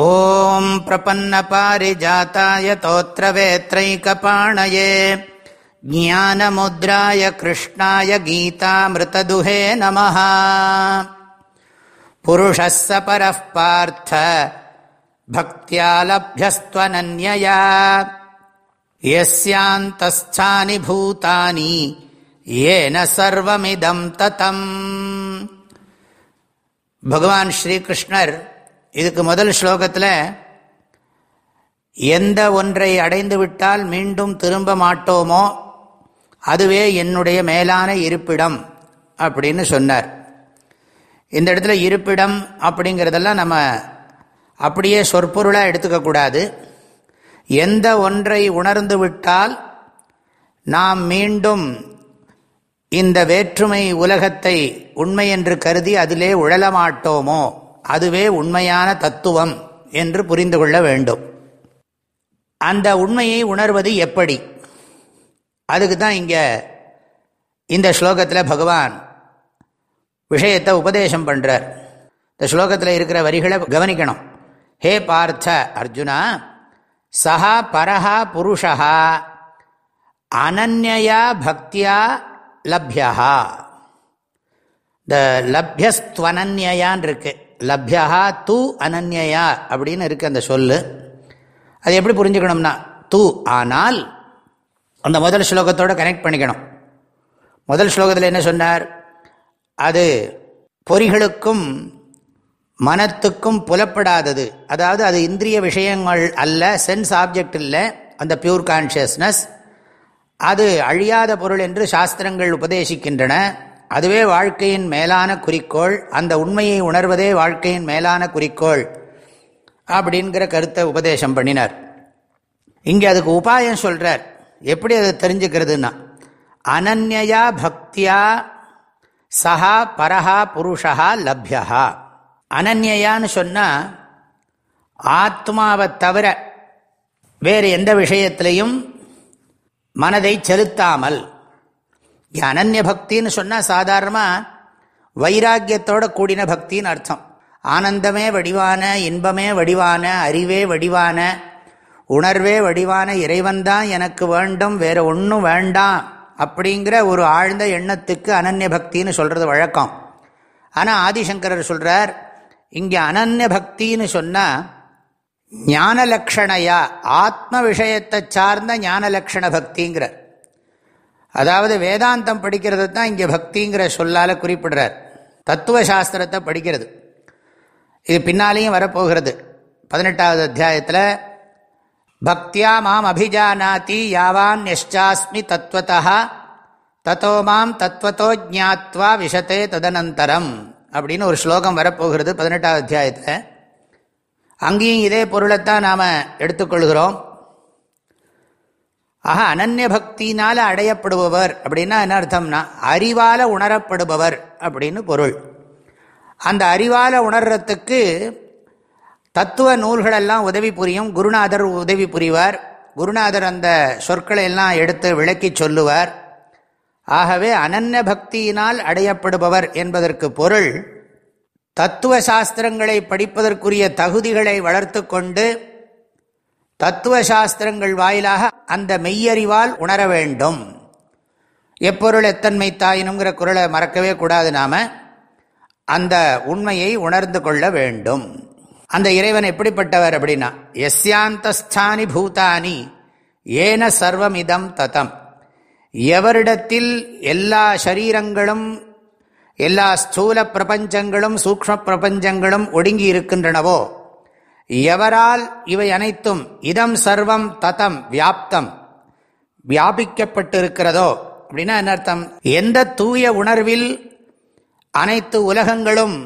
ॐ प्रपन्नपारिजाताय तोत्रवेत्रैकपाणये ज्ञानमुद्राय कृष्णाय गीतामृतदुहे नमः पुरुषः स परः पार्थ भक्त्या लभ्यस्त्वनन्यया यस्यान्तस्थानि भूतानि येन सर्वमिदं ततम् भगवान् श्रीकृष्णर् இதுக்கு முதல் ஸ்லோகத்தில் எந்த ஒன்றை அடைந்து விட்டால் மீண்டும் திரும்ப மாட்டோமோ அதுவே என்னுடைய மேலான இருப்பிடம் அப்படின்னு சொன்னார். இந்த இடத்துல இருப்பிடம் அப்படிங்கிறதெல்லாம் நம்ம அப்படியே சொற்பொருளாக எடுத்துக்கக்கூடாது எந்த ஒன்றை உணர்ந்து விட்டால் நாம் மீண்டும் இந்த வேற்றுமை உலகத்தை உண்மை என்று கருதி அதிலே உழலமாட்டோமோ அதுவே உண்மையான தத்துவம் என்று புரிந்து கொள்ள வேண்டும். அந்த உண்மையை உணர்வது எப்படி? அதுக்கு தான் இங்கே இந்த ஸ்லோகத்தில் பகவான் விஷயத்தை உபதேசம் பண்ணுறார் இந்த ஸ்லோகத்தில் இருக்கிற வரிகளை கவனிக்கணும். ஹே பார்த்த அர்ஜுனா சஹா பரஹா புருஷா அனன்யா பக்தியா லப்யா இந்த லப்யஸ்துவனன்யான் இருக்குது லப்யா தூ அனன்யா அப்படின்னு இருக்கு அந்த சொல்லு. அது எப்படி புரிஞ்சுக்கணும்னா தூ ஆனால் அந்த முதல் ஸ்லோகத்தோடு கனெக்ட் பண்ணிக்கணும். முதல் ஸ்லோகத்தில் என்ன சொன்னார்? அது பொறிகளுக்கும் மனத்துக்கும் புலப்படாதது. அதாவது அது இந்திரிய விஷயங்கள் அல்ல சென்ஸ் ஆப்ஜெக்ட் இல்லை அந்த பியூர் கான்ஷியஸ்னஸ் அது அழியாத பொருள் என்று சாஸ்திரங்கள் உபதேசிக்கின்றன. அதுவே வாழ்க்கையின் மேலான குறிக்கோள். அந்த உண்மையை உணர்வதே வாழ்க்கையின் மேலான குறிக்கோள். அப்படிங்கிற கருத்தை உபதேசம் பண்ணினார். இங்கே அதுக்கு உபாயம் சொல்கிறார் எப்படி அதை தெரிஞ்சுக்கிறதுன்னா அனன்யா பக்தியா சஹா பரஹா புருஷா லப்யா அனன்யான்னு சொன்னால் ஆத்மாவை தவிர வேறு எந்த விஷயத்திலையும் மனதை செலுத்தாமல் அனன்ய பக்தின்னு சொன்னால் சாதாரணமாக வைராக்கியத்தோட கூடின பக்தின்னு அர்த்தம். ஆனந்தமே வடிவான இன்பமே வடிவான அறிவே வடிவான உணர்வே வடிவான இறைவன் தான் எனக்கு வேண்டும் வேறு ஒன்றும் வேண்டாம் அப்படிங்கிற ஒரு ஆழ்ந்த எண்ணத்துக்கு அனன்ய பக்தின்னு சொல்கிறது வழக்கம். ஆனால் ஆதிசங்கரர் சொல்கிறார் இங்கே அனன்ய பக்தின்னு சொன்னால் ஞான லக்ஷணையா ஆத்ம விஷயத்தை சார்ந்த ஞான லக்ஷண பக்திங்கிறார். அதாவது வேதாந்தம் படிக்கிறது தான் இங்கே பக்திங்கிற சொல்லால் குறிப்பிடுறார். தத்துவ சாஸ்திரத்தை படிக்கிறது. இது பின்னாலேயும் வரப்போகிறது. பதினெட்டாவது அத்தியாயத்தில் பக்தியா மாம் அபிஜானாதி யாவான் எஷ்டாஸ்மி தத்வத்தா தத்தோ மாம் தத்வத்தோ ஜாத்வா விஷத்தே ததனந்தரம் அப்படின்னு ஒரு ஸ்லோகம் வரப்போகிறது பதினெட்டாவது அத்தியாயத்தில். அங்கேயும் இதே பொருளைத்தான் நாம் எடுத்துக்கொள்கிறோம். ஆக அனன்ய பக்தினால் அடையப்படுபவர். அப்படின்னா என்ன அர்த்தம்னா அறிவால் உணரப்படுபவர் அப்படின்னு பொருள். அந்த அறிவால் உணர்றதுக்கு தத்துவ நூல்களெல்லாம் உதவி புரியும். குருநாதர் உதவி புரிவார். குருநாதர் அந்த சொற்களை எல்லாம் எடுத்து விளக்கி சொல்லுவார். ஆகவே அனன்ய பக்தியினால் அடையப்படுபவர் என்பதற்கு பொருள் தத்துவ சாஸ்திரங்களை படிப்பதற்குரிய தகுதிகளை வளர்த்து கொண்டு தத்துவ சாஸ்திரங்கள் வாயிலாக அந்த மெய்யறிவால் உணர வேண்டும். எப்பொருள் எத்தன்மை தாயினுங்கிற குரலை மறக்கவே கூடாது நாம. அந்த உண்மையை உணர்ந்து கொள்ள வேண்டும். அந்த இறைவன் எப்படிப்பட்டவர் அப்படின்னா எஸ்யாந்தஸ்தானி பூதானி ஏன சர்வமிதம் ததம். எவரிடத்தில் எல்லா சரீரங்களும் எல்லா ஸ்தூல பிரபஞ்சங்களும் சூக்ம பிரபஞ்சங்களும் ஒடுங்கி இருக்கின்றனவோ எவரால் இவை அனைத்தும் இதம் சர்வம் ததம் வியாப்தம் வியாபிக்கப்பட்டிருக்கிறதோ அப்படின்னா என்ன அர்த்தம்? எந்த தூய உணர்வில் அனைத்து உலகங்களும்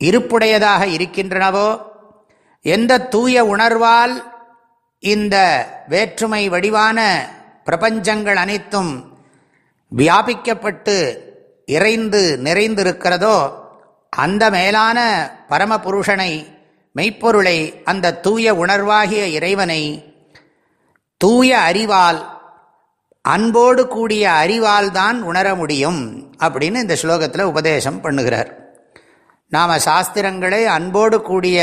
இருப்புடையதாக இருக்கின்றனவோ எந்த தூய உணர்வால் இந்த வேற்றுமை வடிவான பிரபஞ்சங்கள் அனைத்தும் வியாபிக்கப்பட்டு இறைந்து நிறைந்திருக்கிறதோ அந்த மேலான பரமபுருஷனை மெய்ப்பொருளை அந்த தூய உணர்வாகிய இறைவனை தூய அறிவால் அன்போடு கூடிய அறிவால் தான் உணர முடியும் அப்படின்னு இந்த ஸ்லோகத்தில் உபதேசம் பண்ணுகிறார். நாம் சாஸ்திரங்களை அன்போடு கூடிய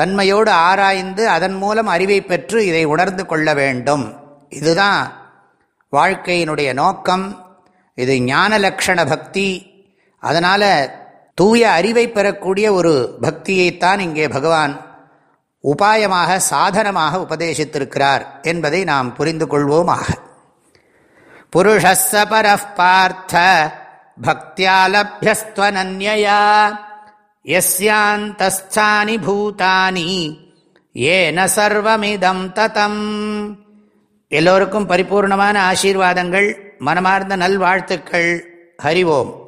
தன்மையோடு ஆராய்ந்து அதன் மூலம் அறிவை பெற்று இதை உணர்ந்து கொள்ள வேண்டும். இதுதான் வாழ்க்கையினுடைய நோக்கம். இது ஞான லக்ஷண பக்தி. அதனால் தூய அறிவை பெறக்கூடிய ஒரு பக்தியைத்தான் இங்கே பகவான் உபாயமாக சாதனமாக உபதேசித்திருக்கிறார் என்பதை நாம் புரிந்து கொள்வோமாக. புருஷஸ்ஸ பார்த்த பக்தியாலபியஸ்துவனன்யா யஸ்யாந்தஸ்தானி பூதானி ஏன சர்வமிதம் ததம். எல்லோருக்கும் பரிபூர்ணமான ஆசீர்வாதங்கள் மனமார்ந்த நல்வாழ்த்துக்கள். ஹரிவோம்